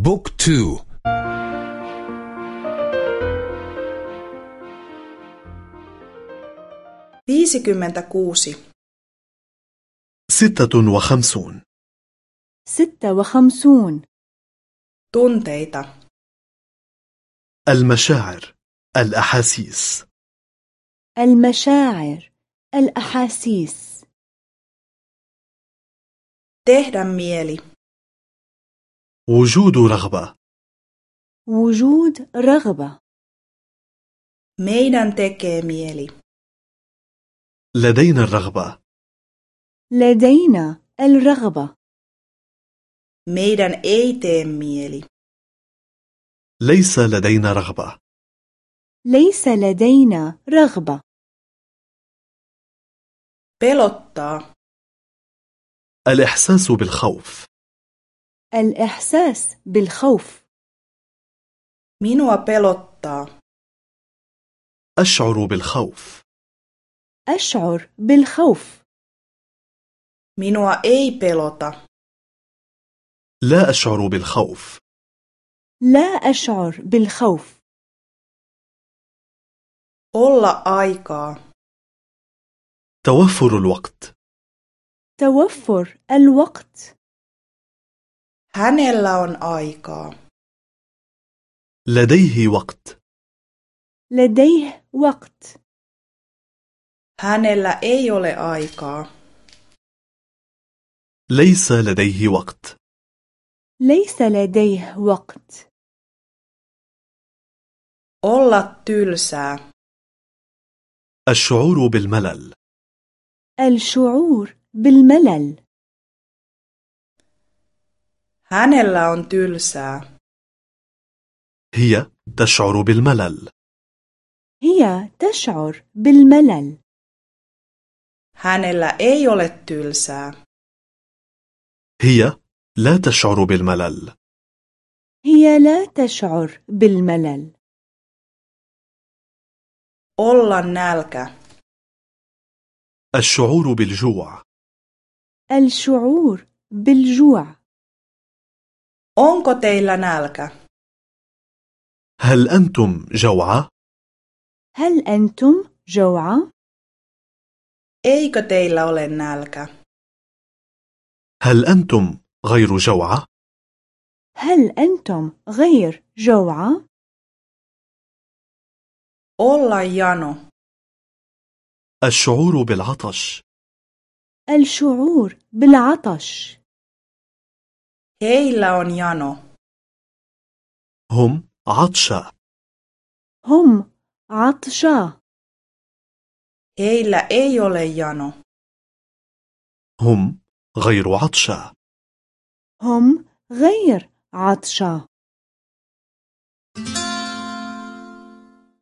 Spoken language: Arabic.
بوك تو. ستة وخمسون. ستة وخمسون. Tunteita. المشاعر الأحاسيس. المشاعر الأحاسيس. Tehdä mieli. وجود رغبة. وجود رغبة. meidän tekee mieli لدينا الرغبة. لدينا الرغبة. meidän ei tee mieli ليس لدينا رغبة. ليس لدينا رغبة. pelottaa الإحساس بالخوف. الإحساس بالخوف. Minua pelottaa. أشعر بالخوف. أشعر بالخوف. Minua ei pelota. لا أشعر بالخوف. لا أشعر بالخوف. Olla aikaa. توفر الوقت. توفر الوقت. Hänellä on aikaa. لديه وقت. لديه وقت. Hänellä ei ole aikaa. ليس لديه وقت. ليس لديه وقت. Olla tylsää الشعور بالملل. الشعور بالملل. Hänellä on tylsää. هي تشعر بالملل. هي تشعر بالملل. Hänellä ei ole tylsää. هي لا تشعر بالملل. هي لا تشعر بالملل. Olla nälkä. الشعور بالجوع. الشعور بالجوع. Onko teillä nälkä هل أنتم جوعى؟ هل أنتم جوعى؟ eikö teillä ole nälkä هل أنتم غير جوعى؟ هل أنتم غير جوعى؟ olla jano الشعور بالعطش الشعور بالعطش heillä on jano هم عطشى هم عطشى heillä ei ole jano هم غير عطشى هم غير عطشى